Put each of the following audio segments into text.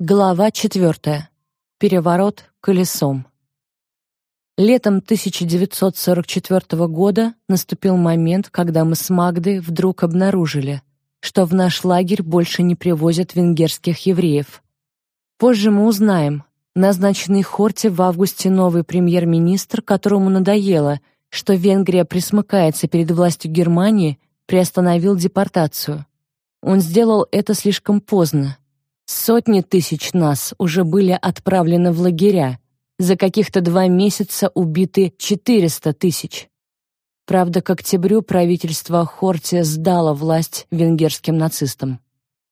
Глава четвертая. Переворот колесом. Летом 1944 года наступил момент, когда мы с Магдой вдруг обнаружили, что в наш лагерь больше не привозят венгерских евреев. Позже мы узнаем, назначенный Хорти в августе новый премьер-министр, которому надоело, что Венгрия присмыкается перед властью Германии, приостановил депортацию. Он сделал это слишком поздно, Сотни тысяч нас уже были отправлены в лагеря. За каких-то два месяца убиты 400 тысяч. Правда, к октябрю правительство Хортия сдало власть венгерским нацистам.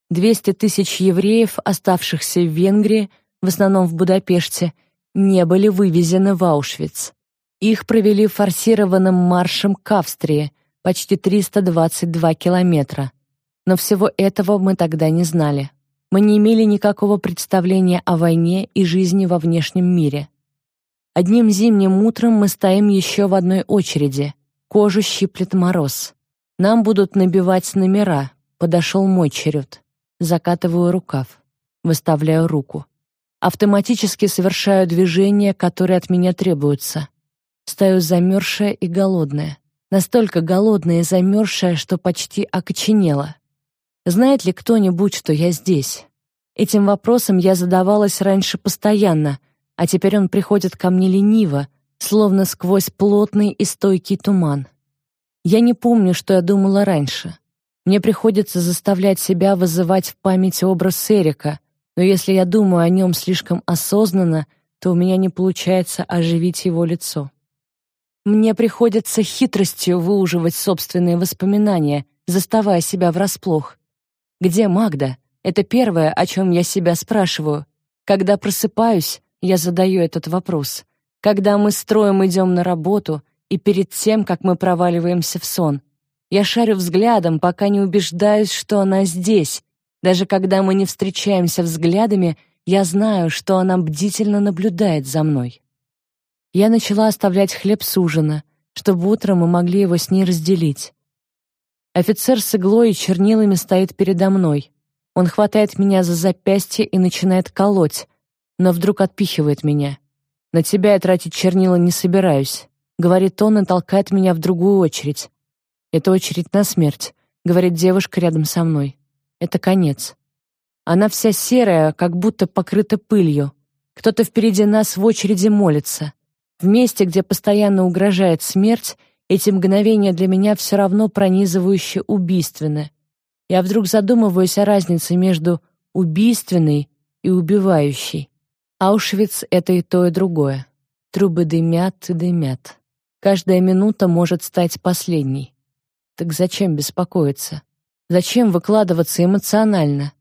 200 тысяч евреев, оставшихся в Венгрии, в основном в Будапеште, не были вывезены в Аушвиц. Их провели форсированным маршем к Австрии, почти 322 километра. Но всего этого мы тогда не знали мы не имели никакого представления о войне и жизни во внешнем мире. Одним зимним утром мы стоим еще в одной очереди. Кожу щиплет мороз. Нам будут набивать номера. Подошел мой черед. Закатываю рукав. Выставляю руку. Автоматически совершаю движения, которые от меня требуются. Стою замерзшая и голодная. Настолько голодная и замерзшая, что почти окоченела. Знает ли кто-нибудь, что я здесь? Этим вопросом я задавалась раньше постоянно, а теперь он приходит ко мне лениво, словно сквозь плотный и стойкий туман. Я не помню, что я думала раньше. Мне приходится заставлять себя вызывать в памяти образ Эрика, но если я думаю о нем слишком осознанно, то у меня не получается оживить его лицо. Мне приходится хитростью выуживать собственные воспоминания, заставая себя врасплох. Где Магда? Это первое, о чем я себя спрашиваю. Когда просыпаюсь, я задаю этот вопрос. Когда мы строим идем на работу и перед тем, как мы проваливаемся в сон. Я шарю взглядом, пока не убеждаюсь, что она здесь. Даже когда мы не встречаемся взглядами, я знаю, что она бдительно наблюдает за мной. Я начала оставлять хлеб с ужина, чтобы утром мы могли его с ней разделить. Офицер с иглой и чернилами стоит передо мной. Он хватает меня за запястье и начинает колоть, но вдруг отпихивает меня. «На тебя я тратить чернила не собираюсь», — говорит он и толкает меня в другую очередь. «Это очередь на смерть», — говорит девушка рядом со мной. «Это конец». Она вся серая, как будто покрыта пылью. Кто-то впереди нас в очереди молится. В месте, где постоянно угрожает смерть, эти мгновения для меня все равно пронизывающе убийственны. Я вдруг задумываюсь о разнице между убийственной и убивающей. Аушвиц — это и то, и другое. Трубы дымят и дымят. Каждая минута может стать последней. Так зачем беспокоиться? Зачем выкладываться эмоционально?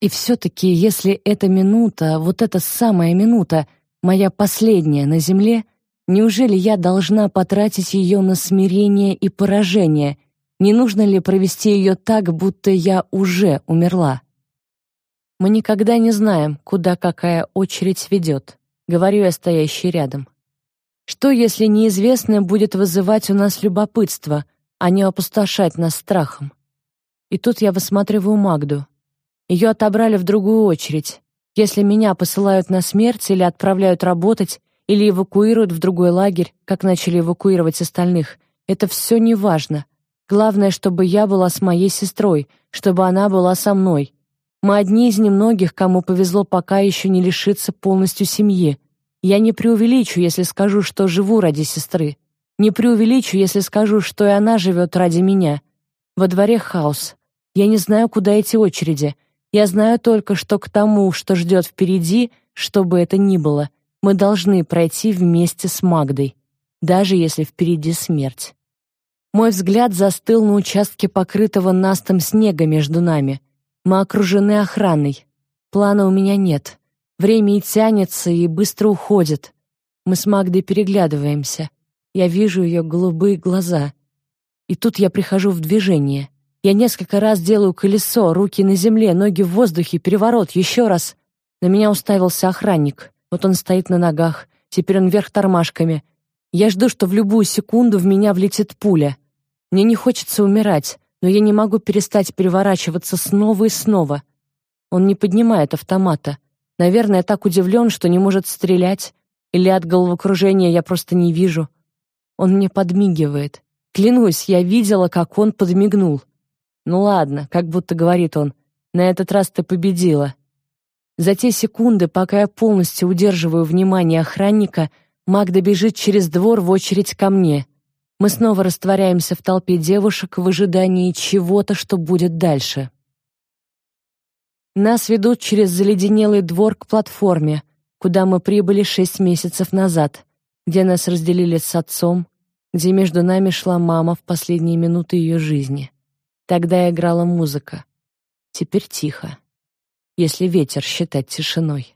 И все-таки, если эта минута, вот эта самая минута, моя последняя на земле — Неужели я должна потратить ее на смирение и поражение? Не нужно ли провести ее так, будто я уже умерла? Мы никогда не знаем, куда какая очередь ведет, говорю я стоящий рядом. Что, если неизвестное будет вызывать у нас любопытство, а не опустошать нас страхом? И тут я высматриваю Магду. Ее отобрали в другую очередь. Если меня посылают на смерть или отправляют работать, или эвакуируют в другой лагерь, как начали эвакуировать остальных. Это все не важно. Главное, чтобы я была с моей сестрой, чтобы она была со мной. Мы одни из немногих, кому повезло пока еще не лишиться полностью семьи. Я не преувеличу, если скажу, что живу ради сестры. Не преувеличу, если скажу, что и она живет ради меня. Во дворе хаос. Я не знаю, куда эти очереди. Я знаю только, что к тому, что ждет впереди, что бы это ни было, мы должны пройти вместе с Магдой, даже если впереди смерть. Мой взгляд застыл на участке покрытого настом снега между нами. Мы окружены охраной. Плана у меня нет. Время и тянется, и быстро уходит. Мы с Магдой переглядываемся. Я вижу ее голубые глаза. И тут я прихожу в движение. Я несколько раз делаю колесо, руки на земле, ноги в воздухе, переворот, еще раз. На меня уставился охранник. Вот он стоит на ногах, теперь он вверх тормашками. Я жду, что в любую секунду в меня влетит пуля. Мне не хочется умирать, но я не могу перестать переворачиваться снова и снова. Он не поднимает автомата. Наверное, так удивлен, что не может стрелять. Или от головокружения я просто не вижу. Он мне подмигивает. Клянусь, я видела, как он подмигнул. Ну ладно, как будто говорит он, на этот раз ты победила. За те секунды, пока я полностью удерживаю внимание охранника, Магда бежит через двор в очередь ко мне. Мы снова растворяемся в толпе девушек в ожидании чего-то, что будет дальше. Нас ведут через заледенелый двор к платформе, куда мы прибыли шесть месяцев назад, где нас разделили с отцом, где между нами шла мама в последние минуты ее жизни. Тогда играла музыка. Теперь тихо если ветер считать тишиной.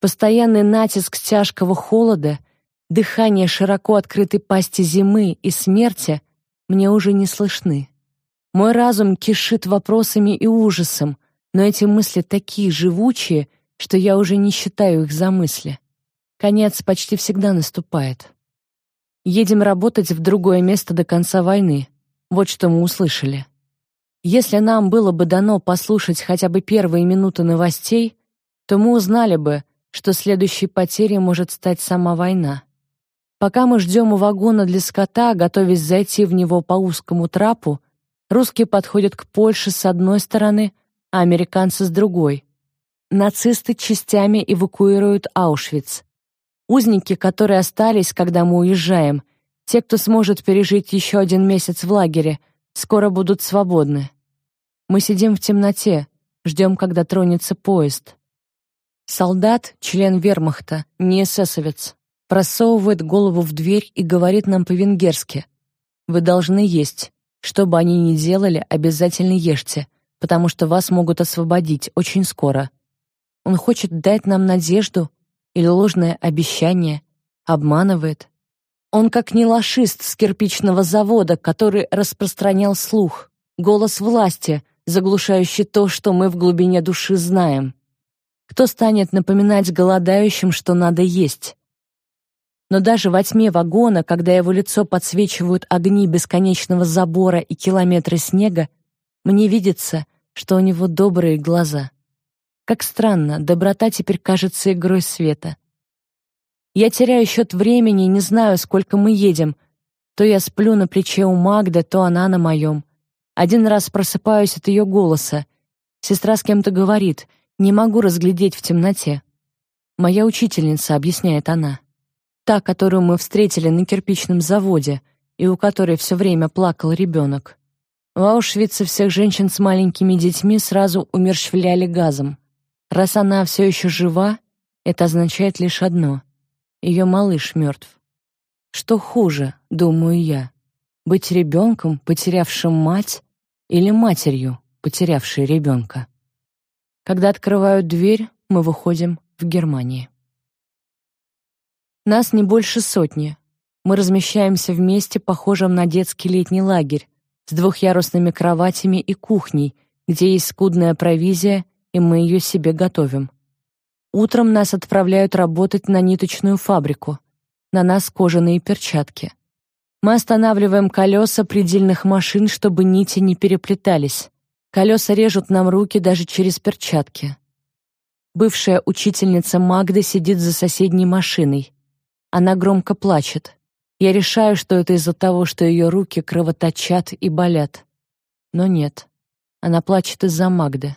Постоянный натиск тяжкого холода, дыхание широко открытой пасти зимы и смерти мне уже не слышны. Мой разум кишит вопросами и ужасом, но эти мысли такие живучие, что я уже не считаю их за мысли. Конец почти всегда наступает. Едем работать в другое место до конца войны. Вот что мы услышали. Если нам было бы дано послушать хотя бы первые минуты новостей, то мы узнали бы, что следующей потерей может стать сама война. Пока мы ждем у вагона для скота, готовясь зайти в него по узкому трапу, русские подходят к Польше с одной стороны, а американцы с другой. Нацисты частями эвакуируют Аушвиц. Узники, которые остались, когда мы уезжаем, те, кто сможет пережить еще один месяц в лагере, скоро будут свободны. Мы сидим в темноте, ждем, когда тронется поезд. Солдат, член вермахта, не эсэсовец, просовывает голову в дверь и говорит нам по-венгерски. «Вы должны есть. Что бы они ни делали, обязательно ешьте, потому что вас могут освободить очень скоро». Он хочет дать нам надежду или ложное обещание, обманывает. Он как не лошист с кирпичного завода, который распространял слух, голос власти — заглушающий то, что мы в глубине души знаем. Кто станет напоминать голодающим, что надо есть? Но даже во тьме вагона, когда его лицо подсвечивают огни бесконечного забора и километры снега, мне видится, что у него добрые глаза. Как странно, доброта теперь кажется игрой света. Я теряю счет времени, не знаю, сколько мы едем. То я сплю на плече у Магды, то она на моем. Один раз просыпаюсь от ее голоса. Сестра с кем-то говорит, не могу разглядеть в темноте. Моя учительница, объясняет она. Та, которую мы встретили на кирпичном заводе и у которой все время плакал ребенок. В Аушвице всех женщин с маленькими детьми сразу умерщвляли газом. Раз она все еще жива, это означает лишь одно — ее малыш мертв. Что хуже, думаю я, быть ребенком, потерявшим мать, или матерью, потерявшей ребенка. Когда открывают дверь, мы выходим в Германии. Нас не больше сотни. Мы размещаемся в месте, похожем на детский летний лагерь, с двухъярусными кроватями и кухней, где есть скудная провизия, и мы ее себе готовим. Утром нас отправляют работать на ниточную фабрику. На нас кожаные перчатки. Мы останавливаем колеса предельных машин, чтобы нити не переплетались. Колеса режут нам руки даже через перчатки. Бывшая учительница Магда сидит за соседней машиной. Она громко плачет. Я решаю, что это из-за того, что ее руки кровоточат и болят. Но нет. Она плачет из-за Магды.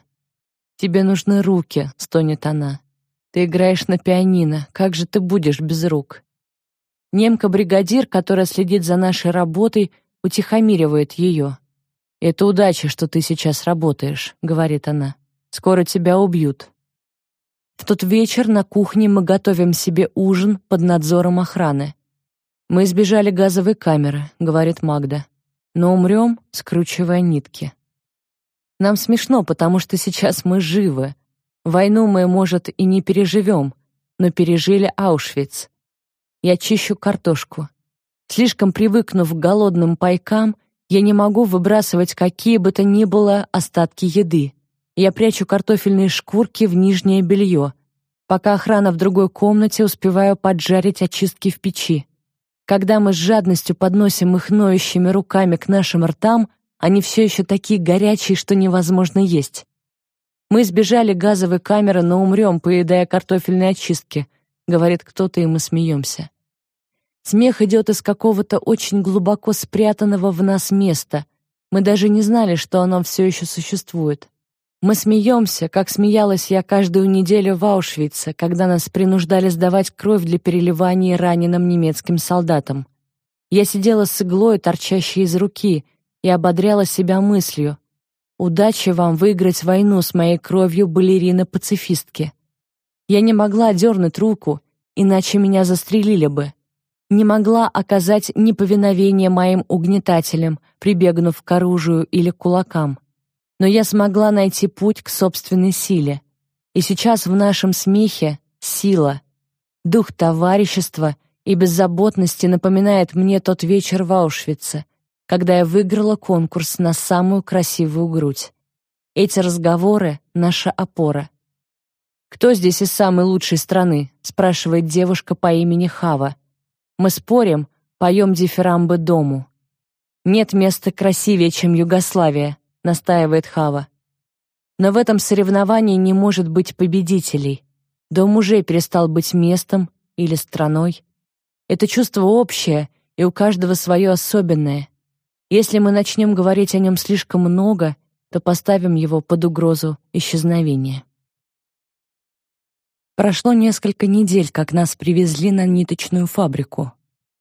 «Тебе нужны руки», — стонет она. «Ты играешь на пианино. Как же ты будешь без рук?» Немка-бригадир, которая следит за нашей работой, утихомиривает ее. «Это удача, что ты сейчас работаешь», — говорит она. «Скоро тебя убьют». В тот вечер на кухне мы готовим себе ужин под надзором охраны. «Мы избежали газовой камеры», — говорит Магда. «Но умрем, скручивая нитки». Нам смешно, потому что сейчас мы живы. Войну мы, может, и не переживем, но пережили Аушвиц. Я чищу картошку. Слишком привыкнув к голодным пайкам, я не могу выбрасывать какие бы то ни было остатки еды. Я прячу картофельные шкурки в нижнее белье. Пока охрана в другой комнате, успеваю поджарить очистки в печи. Когда мы с жадностью подносим их ноющими руками к нашим ртам, они все еще такие горячие, что невозможно есть. Мы сбежали газовой камеры, но умрем, поедая картофельные очистки, говорит кто-то, и мы смеемся. Смех идет из какого-то очень глубоко спрятанного в нас места. Мы даже не знали, что оно все еще существует. Мы смеемся, как смеялась я каждую неделю в Аушвице, когда нас принуждали сдавать кровь для переливания раненым немецким солдатам. Я сидела с иглой, торчащей из руки, и ободряла себя мыслью: удачи вам выиграть войну с моей кровью балерины-пацифистки. Я не могла дернуть руку, иначе меня застрелили бы не могла оказать неповиновение моим угнетателям, прибегнув к оружию или кулакам. Но я смогла найти путь к собственной силе. И сейчас в нашем смехе сила, дух товарищества и беззаботности напоминает мне тот вечер в Аушвице, когда я выиграла конкурс на самую красивую грудь. Эти разговоры — наша опора. «Кто здесь из самой лучшей страны?» — спрашивает девушка по имени Хава. Мы спорим, поем дифирамбы дому. Нет места красивее, чем Югославия, настаивает Хава. Но в этом соревновании не может быть победителей. Дом уже перестал быть местом или страной. Это чувство общее, и у каждого свое особенное. Если мы начнем говорить о нем слишком много, то поставим его под угрозу исчезновения. Прошло несколько недель, как нас привезли на ниточную фабрику.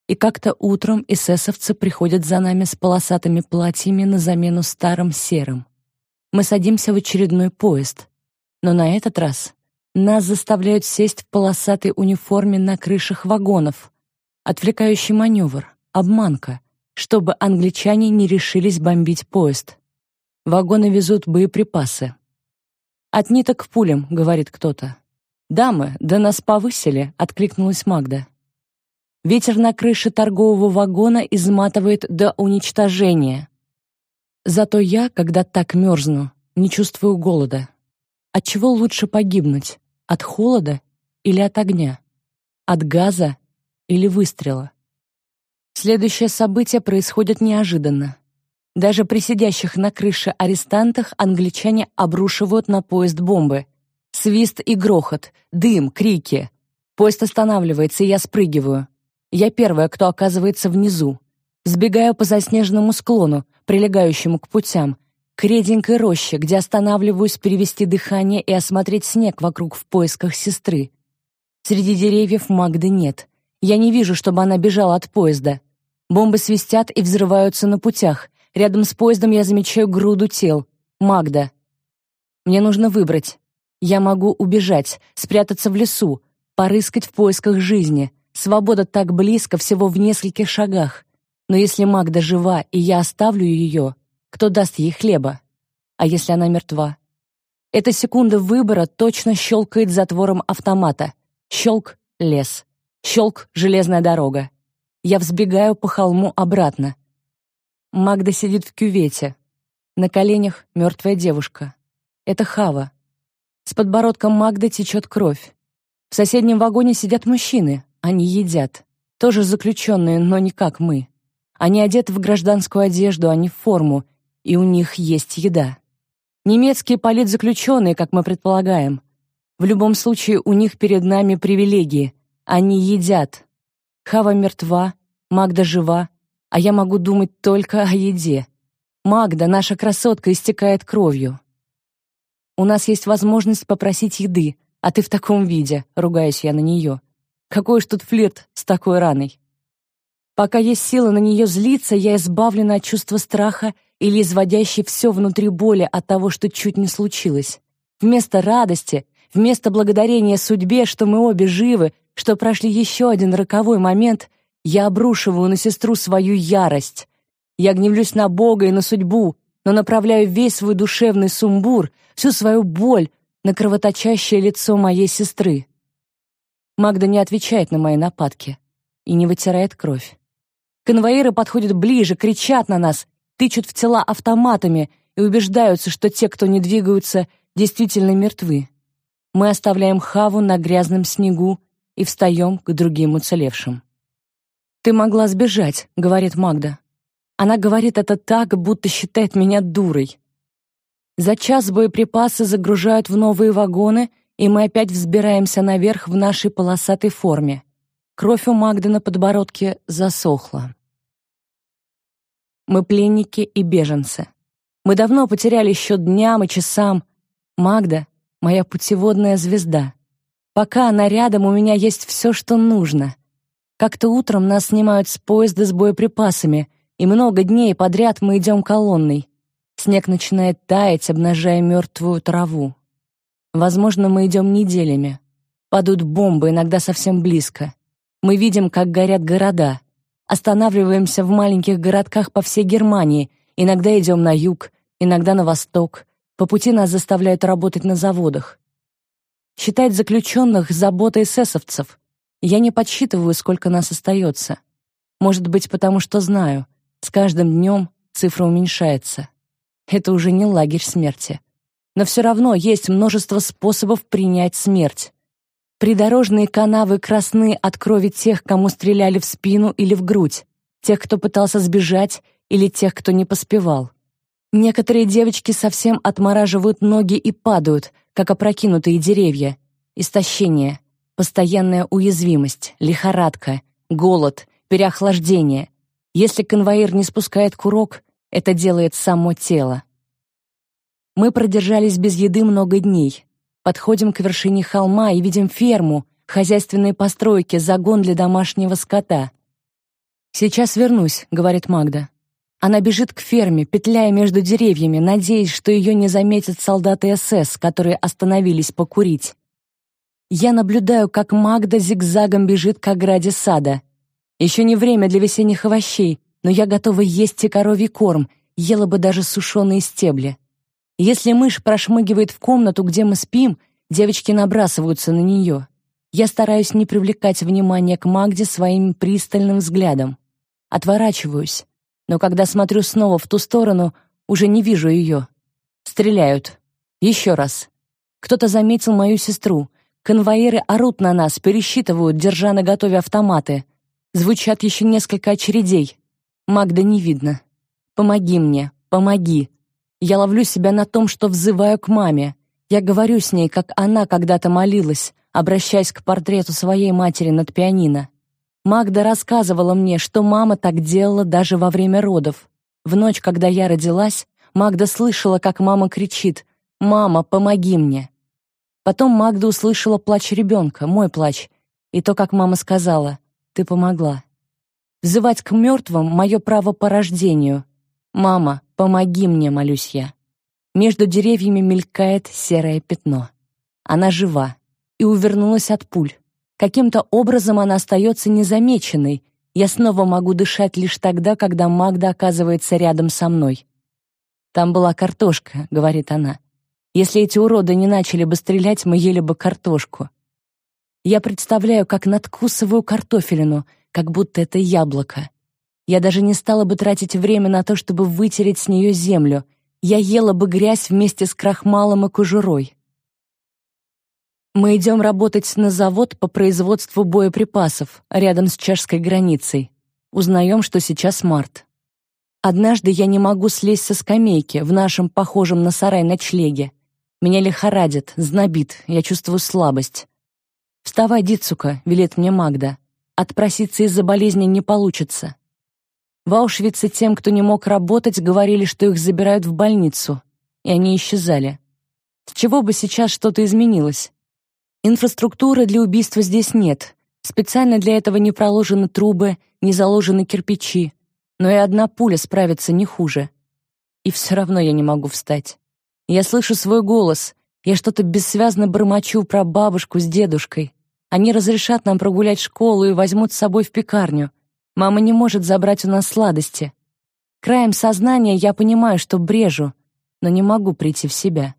И как-то утром эсэсовцы приходят за нами с полосатыми платьями на замену старым серым. Мы садимся в очередной поезд. Но на этот раз нас заставляют сесть в полосатой униформе на крышах вагонов. Отвлекающий маневр, обманка, чтобы англичане не решились бомбить поезд. Вагоны везут боеприпасы. «От ниток к пулям», — говорит кто-то. «Дамы, да нас повысили», — откликнулась Магда. Ветер на крыше торгового вагона изматывает до уничтожения. Зато я, когда так мерзну, не чувствую голода. От чего лучше погибнуть? От холода или от огня? От газа или выстрела? Следующее событие происходит неожиданно. Даже при сидящих на крыше арестантах англичане обрушивают на поезд бомбы — Свист и грохот, дым, крики. Поезд останавливается, и я спрыгиваю. Я первая, кто оказывается внизу. Сбегаю по заснеженному склону, прилегающему к путям, к реденькой роще, где останавливаюсь перевести дыхание и осмотреть снег вокруг в поисках сестры. Среди деревьев Магды нет. Я не вижу, чтобы она бежала от поезда. Бомбы свистят и взрываются на путях. Рядом с поездом я замечаю груду тел. Магда. Мне нужно выбрать. Я могу убежать, спрятаться в лесу, порыскать в поисках жизни. Свобода так близко, всего в нескольких шагах. Но если Магда жива, и я оставлю ее, кто даст ей хлеба? А если она мертва? Эта секунда выбора точно щелкает затвором автомата. Щелк — лес. Щелк — железная дорога. Я взбегаю по холму обратно. Магда сидит в кювете. На коленях мертвая девушка. Это Хава. С подбородком Магды течет кровь. В соседнем вагоне сидят мужчины. Они едят. Тоже заключенные, но не как мы. Они одеты в гражданскую одежду, а не в форму, и у них есть еда. Немецкие политзаключенные, как мы предполагаем. В любом случае, у них перед нами привилегии. Они едят. Хава мертва, Магда жива, а я могу думать только о еде. Магда, наша красотка, истекает кровью. У нас есть возможность попросить еды, а ты в таком виде, ругаюсь я на нее. Какой ж тут флирт с такой раной? Пока есть сила на нее злиться, я избавлена от чувства страха или изводящей все внутри боли от того, что чуть не случилось. Вместо радости, вместо благодарения судьбе, что мы обе живы, что прошли еще один роковой момент, я обрушиваю на сестру свою ярость. Я гневлюсь на Бога и на судьбу, но направляю весь свой душевный сумбур, всю свою боль на кровоточащее лицо моей сестры. Магда не отвечает на мои нападки и не вытирает кровь. Конвоиры подходят ближе, кричат на нас, тычут в тела автоматами и убеждаются, что те, кто не двигаются, действительно мертвы. Мы оставляем Хаву на грязном снегу и встаем к другим уцелевшим. «Ты могла сбежать», — говорит Магда. Она говорит это так, будто считает меня дурой. За час боеприпасы загружают в новые вагоны, и мы опять взбираемся наверх в нашей полосатой форме. Кровь у Магды на подбородке засохла. Мы пленники и беженцы. Мы давно потеряли счет дням и часам. Магда — моя путеводная звезда. Пока она рядом, у меня есть все, что нужно. Как-то утром нас снимают с поезда с боеприпасами, и много дней подряд мы идем колонной. Снег начинает таять, обнажая мертвую траву. Возможно, мы идем неделями. Падают бомбы, иногда совсем близко. Мы видим, как горят города. Останавливаемся в маленьких городках по всей Германии. Иногда идем на юг, иногда на восток. По пути нас заставляют работать на заводах. Считать заключенных заботой эсэсовцев. Я не подсчитываю, сколько нас остается. Может быть, потому что знаю, с каждым днем цифра уменьшается. Это уже не лагерь смерти. Но все равно есть множество способов принять смерть. Придорожные канавы красны от крови тех, кому стреляли в спину или в грудь, тех, кто пытался сбежать, или тех, кто не поспевал. Некоторые девочки совсем отмораживают ноги и падают, как опрокинутые деревья. Истощение, постоянная уязвимость, лихорадка, голод, переохлаждение. Если конвоир не спускает курок, это делает само тело. Мы продержались без еды много дней. Подходим к вершине холма и видим ферму, хозяйственные постройки, загон для домашнего скота. «Сейчас вернусь», — говорит Магда. Она бежит к ферме, петляя между деревьями, надеясь, что ее не заметят солдаты СС, которые остановились покурить. Я наблюдаю, как Магда зигзагом бежит к ограде сада. Еще не время для весенних овощей, но я готова есть и коровий корм, ела бы даже сушеные стебли. Если мышь прошмыгивает в комнату, где мы спим, девочки набрасываются на нее. Я стараюсь не привлекать внимание к Магде своим пристальным взглядом. Отворачиваюсь, но когда смотрю снова в ту сторону, уже не вижу ее. Стреляют. Еще раз. Кто-то заметил мою сестру. Конвоиры орут на нас, пересчитывают, держа наготове автоматы. Звучат еще несколько очередей. Магда не видно. Помоги мне, помоги. Я ловлю себя на том, что взываю к маме. Я говорю с ней, как она когда-то молилась, обращаясь к портрету своей матери над пианино. Магда рассказывала мне, что мама так делала даже во время родов. В ночь, когда я родилась, Магда слышала, как мама кричит «Мама, помоги мне!». Потом Магда услышала плач ребенка, мой плач, и то, как мама сказала «Ты помогла». Взывать к мертвым — мое право по рождению. «Мама, помоги мне», — молюсь я. Между деревьями мелькает серое пятно. Она жива и увернулась от пуль. Каким-то образом она остается незамеченной. Я снова могу дышать лишь тогда, когда Магда оказывается рядом со мной. «Там была картошка», — говорит она. «Если эти уроды не начали бы стрелять, мы ели бы картошку». Я представляю, как надкусываю картофелину — как будто это яблоко. Я даже не стала бы тратить время на то, чтобы вытереть с нее землю. Я ела бы грязь вместе с крахмалом и кожурой. Мы идем работать на завод по производству боеприпасов рядом с чешской границей. Узнаем, что сейчас март. Однажды я не могу слезть со скамейки в нашем похожем на сарай ночлеге. Меня лихорадит, знобит, я чувствую слабость. «Вставай, Дицука», — велит мне Магда. Отпроситься из-за болезни не получится. В Аушвице тем, кто не мог работать, говорили, что их забирают в больницу, и они исчезали. С чего бы сейчас что-то изменилось? Инфраструктуры для убийства здесь нет. Специально для этого не проложены трубы, не заложены кирпичи. Но и одна пуля справится не хуже. И все равно я не могу встать. Я слышу свой голос. Я что-то бессвязно бормочу про бабушку с дедушкой. Они разрешат нам прогулять школу и возьмут с собой в пекарню. Мама не может забрать у нас сладости. Краем сознания я понимаю, что брежу, но не могу прийти в себя.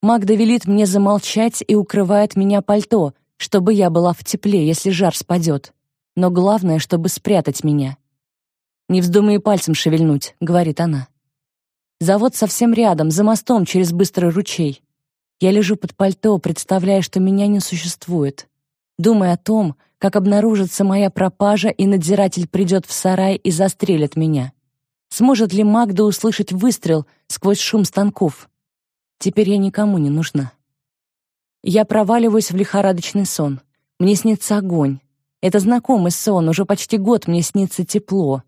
Магда велит мне замолчать и укрывает меня пальто, чтобы я была в тепле, если жар спадет. Но главное, чтобы спрятать меня. «Не вздумай пальцем шевельнуть», — говорит она. Завод совсем рядом, за мостом через быстрый ручей. Я лежу под пальто, представляя, что меня не существует думая о том, как обнаружится моя пропажа, и надзиратель придет в сарай и застрелит меня. Сможет ли Магда услышать выстрел сквозь шум станков? Теперь я никому не нужна. Я проваливаюсь в лихорадочный сон. Мне снится огонь. Это знакомый сон, уже почти год мне снится тепло.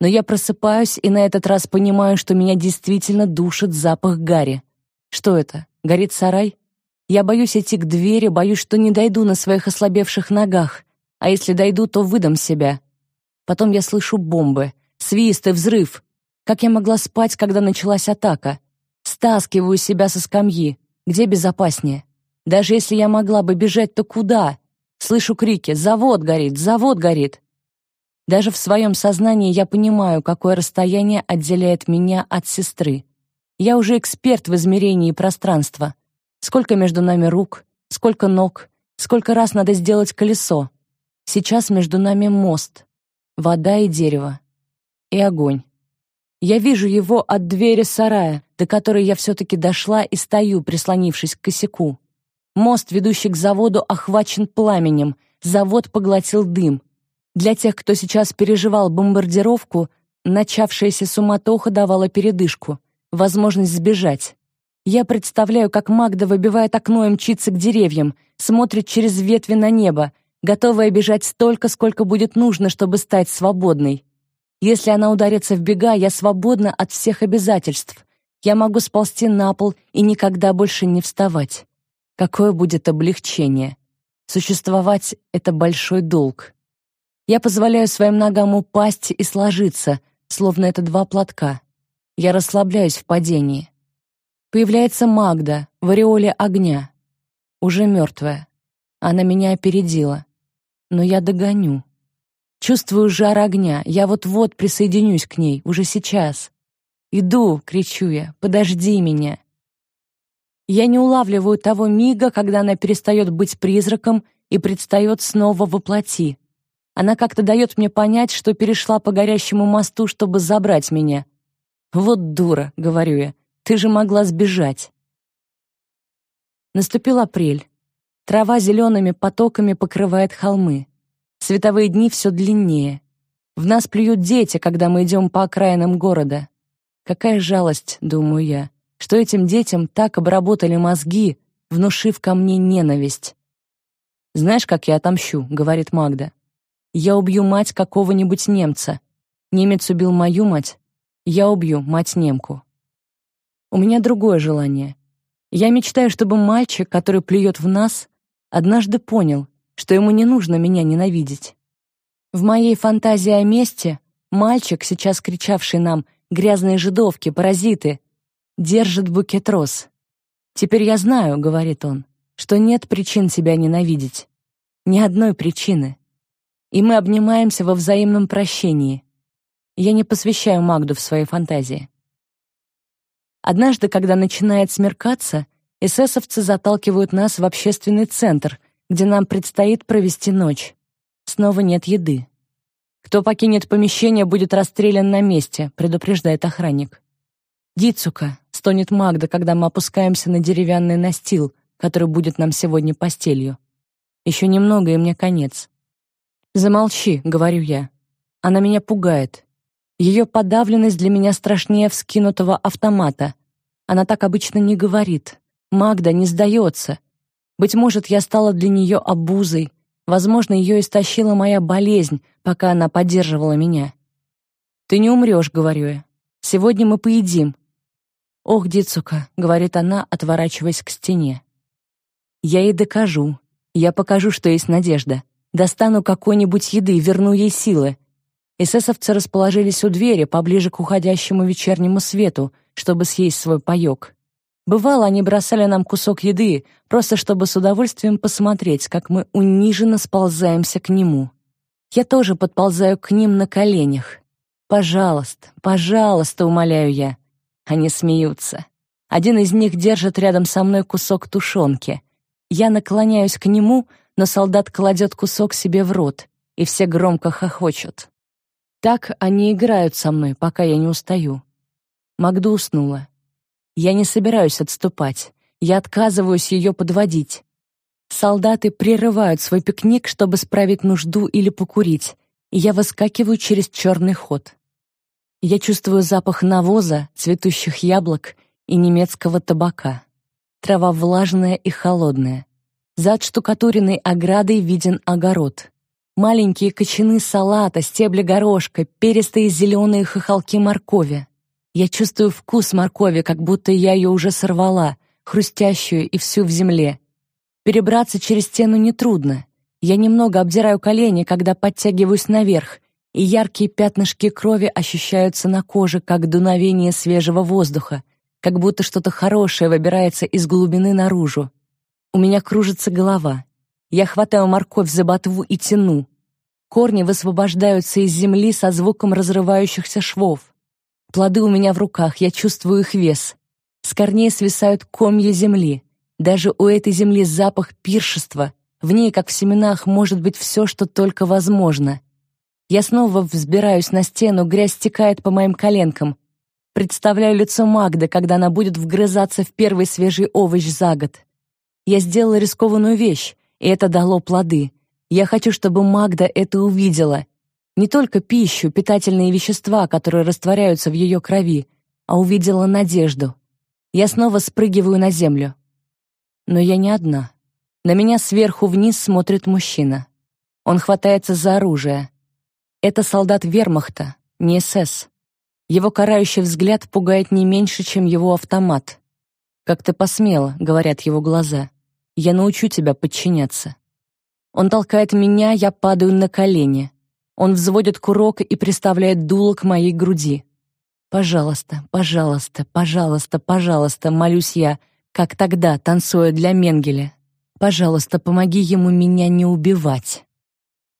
Но я просыпаюсь и на этот раз понимаю, что меня действительно душит запах гари. Что это? Горит сарай? Я боюсь идти к двери, боюсь, что не дойду на своих ослабевших ногах. А если дойду, то выдам себя. Потом я слышу бомбы, свист и взрыв. Как я могла спать, когда началась атака? Стаскиваю себя со скамьи. Где безопаснее? Даже если я могла бы бежать, то куда? Слышу крики «Завод горит! Завод горит!» Даже в своем сознании я понимаю, какое расстояние отделяет меня от сестры. Я уже эксперт в измерении пространства. Сколько между нами рук, сколько ног, сколько раз надо сделать колесо. Сейчас между нами мост, вода и дерево, и огонь. Я вижу его от двери сарая, до которой я все-таки дошла и стою, прислонившись к косяку. Мост, ведущий к заводу, охвачен пламенем. Завод поглотил дым. Для тех, кто сейчас переживал бомбардировку, начавшаяся суматоха давала передышку, возможность сбежать. Я представляю, как Магда выбивает окно и мчится к деревьям, смотрит через ветви на небо, готовая бежать столько, сколько будет нужно, чтобы стать свободной. Если она ударится в бега, я свободна от всех обязательств. Я могу сползти на пол и никогда больше не вставать. Какое будет облегчение. Существовать — это большой долг. Я позволяю своим ногам упасть и сложиться, словно это два платка. Я расслабляюсь в падении. Появляется Магда в ореоле огня. Уже мертвая. Она меня опередила. Но я догоню. Чувствую жар огня. Я вот-вот присоединюсь к ней, уже сейчас. «Иду!» — кричу я. «Подожди меня!» Я не улавливаю того мига, когда она перестает быть призраком и предстает снова во плоти. Она как-то дает мне понять, что перешла по горящему мосту, чтобы забрать меня. «Вот дура», — говорю я, — «ты же могла сбежать». Наступил апрель. Трава зелеными потоками покрывает холмы. Световые дни все длиннее. В нас плюют дети, когда мы идем по окраинам города. Какая жалость, думаю я что этим детям так обработали мозги, внушив ко мне ненависть. «Знаешь, как я отомщу?» — говорит Магда. «Я убью мать какого-нибудь немца. Немец убил мою мать. Я убью мать-немку». У меня другое желание. Я мечтаю, чтобы мальчик, который плюет в нас, однажды понял, что ему не нужно меня ненавидеть. В моей фантазии о мести мальчик, сейчас кричавший нам «грязные жидовки, паразиты», держит букет роз. «Теперь я знаю», — говорит он, — «что нет причин тебя ненавидеть. Ни одной причины. И мы обнимаемся во взаимном прощении. Я не посвящаю Магду в свои фантазии. Однажды, когда начинает смеркаться, эсэсовцы заталкивают нас в общественный центр, где нам предстоит провести ночь. Снова нет еды. Кто покинет помещение, будет расстрелян на месте, предупреждает охранник. Дицука, стонет Магда, когда мы опускаемся на деревянный настил, который будет нам сегодня постелью. Еще немного, и мне конец. «Замолчи», — говорю я. Она меня пугает. Ее подавленность для меня страшнее вскинутого автомата. Она так обычно не говорит. Магда не сдается. Быть может, я стала для нее обузой. Возможно, ее истощила моя болезнь, пока она поддерживала меня. «Ты не умрешь», — говорю я. «Сегодня мы поедим, «Ох, Дицука», — говорит она, отворачиваясь к стене. «Я ей докажу. Я покажу, что есть надежда. Достану какой-нибудь еды, верну ей силы». Эсэсовцы расположились у двери, поближе к уходящему вечернему свету, чтобы съесть свой паёк. Бывало, они бросали нам кусок еды, просто чтобы с удовольствием посмотреть, как мы униженно сползаемся к нему. Я тоже подползаю к ним на коленях. «Пожалуйста, пожалуйста», — умоляю я. Они смеются. Один из них держит рядом со мной кусок тушенки. Я наклоняюсь к нему, но солдат кладет кусок себе в рот, и все громко хохочут. Так они играют со мной, пока я не устаю. Магда уснула. Я не собираюсь отступать. Я отказываюсь ее подводить. Солдаты прерывают свой пикник, чтобы справить нужду или покурить, и я выскакиваю через черный ход. Я чувствую запах навоза, цветущих яблок и немецкого табака. трава влажная и холодная. За отштукатуренной оградой виден огород. Маленькие кочаны салата, стебли горошка, перистые зеленые хохолки моркови. Я чувствую вкус моркови, как будто я ее уже сорвала, хрустящую и всю в земле. Перебраться через стену нетрудно. Я немного обдираю колени, когда подтягиваюсь наверх, и яркие пятнышки крови ощущаются на коже, как дуновение свежего воздуха, как будто что-то хорошее выбирается из глубины наружу. У меня кружится голова. Я хватаю морковь за ботву и тяну. Корни высвобождаются из земли со звуком разрывающихся швов. Плоды у меня в руках, я чувствую их вес. С корней свисают комья земли. Даже у этой земли запах пиршества. В ней, как в семенах, может быть все, что только возможно. Я снова взбираюсь на стену, грязь стекает по моим коленкам. Представляю лицо Магды, когда она будет вгрызаться в первый свежий овощ за год. Я сделала рискованную вещь, и это дало плоды. Я хочу, чтобы Магда это увидела. Не только пищу, питательные вещества, которые растворяются в ее крови, а увидела надежду. Я снова спрыгиваю на землю. Но я не одна. На меня сверху вниз смотрит мужчина. Он хватается за оружие. Это солдат вермахта, не СС. Его карающий взгляд пугает не меньше, чем его автомат. «Как ты посмела», — говорят его глаза. «Я научу тебя подчиняться». Он толкает меня, я падаю на колени. Он взводит курок и приставляет дуло к моей груди. «Пожалуйста, пожалуйста, пожалуйста, пожалуйста», — молюсь я, как тогда, танцуя для Менгеля. «Пожалуйста, помоги ему меня не убивать».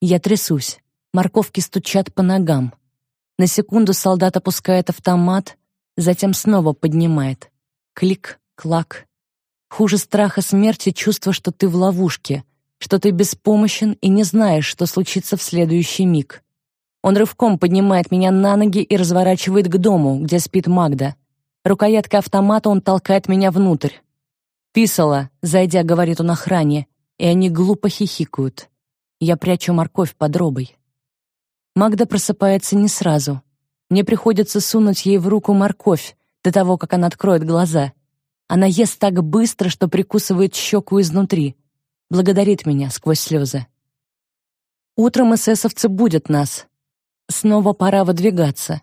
Я трясусь. Морковки стучат по ногам. На секунду солдат опускает автомат, затем снова поднимает. Клик, клак. Хуже страха смерти чувство, что ты в ловушке — что ты беспомощен и не знаешь, что случится в следующий миг. Он рывком поднимает меня на ноги и разворачивает к дому, где спит Магда. Рукояткой автомата он толкает меня внутрь. «Писала», — зайдя, говорит он охране, и они глупо хихикают. Я прячу морковь под робой. Магда просыпается не сразу. Мне приходится сунуть ей в руку морковь до того, как она откроет глаза. Она ест так быстро, что прикусывает щеку изнутри благодарит меня сквозь слезы. Утром эсэсовцы будут нас. Снова пора выдвигаться.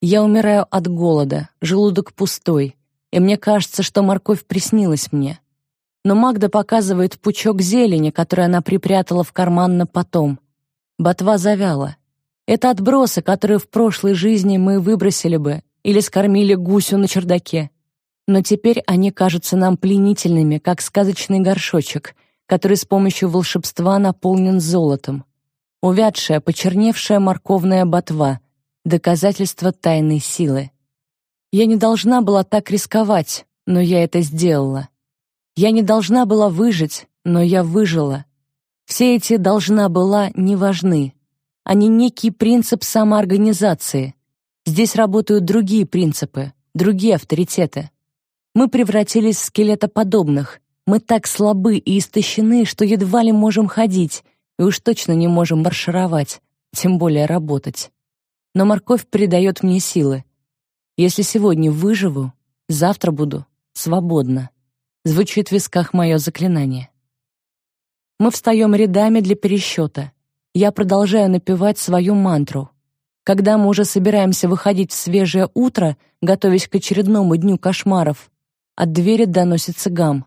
Я умираю от голода, желудок пустой, и мне кажется, что морковь приснилась мне. Но Магда показывает пучок зелени, который она припрятала в карман на потом. Ботва завяла. Это отбросы, которые в прошлой жизни мы выбросили бы или скормили гусю на чердаке. Но теперь они кажутся нам пленительными, как сказочный горшочек, который с помощью волшебства наполнен золотом. Увядшая, почерневшая морковная ботва — доказательство тайной силы. Я не должна была так рисковать, но я это сделала. Я не должна была выжить, но я выжила. Все эти «должна была» не важны. Они некий принцип самоорганизации. Здесь работают другие принципы, другие авторитеты. Мы превратились в скелетоподобных, мы так слабы и истощены, что едва ли можем ходить, и уж точно не можем маршировать, тем более работать. Но морковь придает мне силы. Если сегодня выживу, завтра буду свободна. Звучит в висках мое заклинание. Мы встаем рядами для пересчета. Я продолжаю напевать свою мантру. Когда мы уже собираемся выходить в свежее утро, готовясь к очередному дню кошмаров, от двери доносится гам.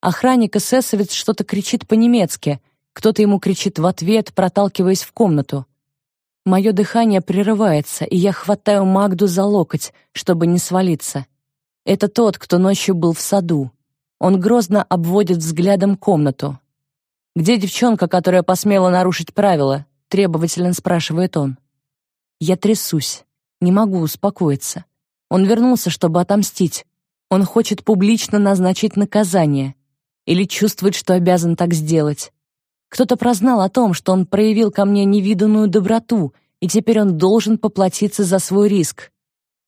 Охранник-эсэсовец что-то кричит по-немецки, кто-то ему кричит в ответ, проталкиваясь в комнату. Мое дыхание прерывается, и я хватаю Магду за локоть, чтобы не свалиться. Это тот, кто ночью был в саду. Он грозно обводит взглядом комнату. «Где девчонка, которая посмела нарушить правила?» — требовательно спрашивает он. Я трясусь, не могу успокоиться. Он вернулся, чтобы отомстить. Он хочет публично назначить наказание или чувствует, что обязан так сделать. Кто-то прознал о том, что он проявил ко мне невиданную доброту, и теперь он должен поплатиться за свой риск.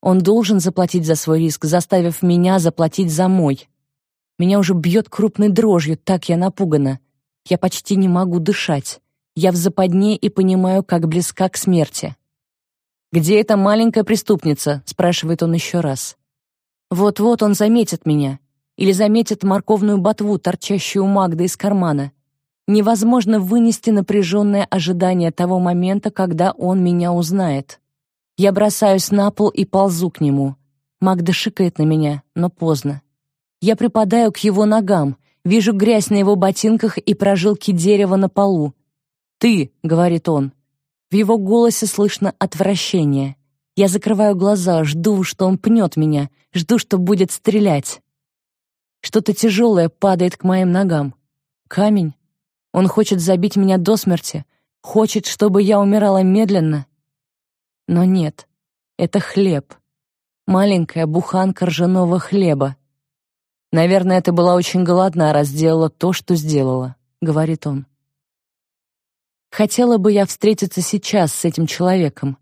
Он должен заплатить за свой риск, заставив меня заплатить за мой. Меня уже бьет крупной дрожью, так я напугана. Я почти не могу дышать. Я в западне и понимаю, как близка к смерти. «Где эта маленькая преступница?» — спрашивает он еще раз. Вот-вот он заметит меня, или заметит морковную ботву, торчащую у Магды из кармана. Невозможно вынести напряженное ожидание того момента, когда он меня узнает. Я бросаюсь на пол и ползу к нему. Магда шикает на меня, но поздно. Я припадаю к его ногам, вижу грязь на его ботинках и прожилки дерева на полу. «Ты», — говорит он. В его голосе слышно отвращение. Я закрываю глаза, жду, что он пнет меня, жду, что будет стрелять. Что-то тяжелое падает к моим ногам. Камень. Он хочет забить меня до смерти, хочет, чтобы я умирала медленно. Но нет, это хлеб. Маленькая буханка ржаного хлеба. «Наверное, ты была очень голодна, раз сделала то, что сделала», — говорит он. Хотела бы я встретиться сейчас с этим человеком.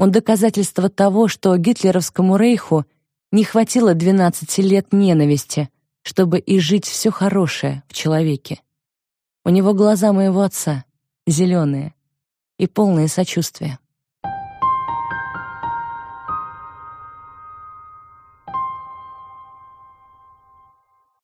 Он доказательство того, что гитлеровскому рейху не хватило 12 лет ненависти, чтобы и жить все хорошее в человеке. У него глаза моего отца, зеленые и полные сочувствия.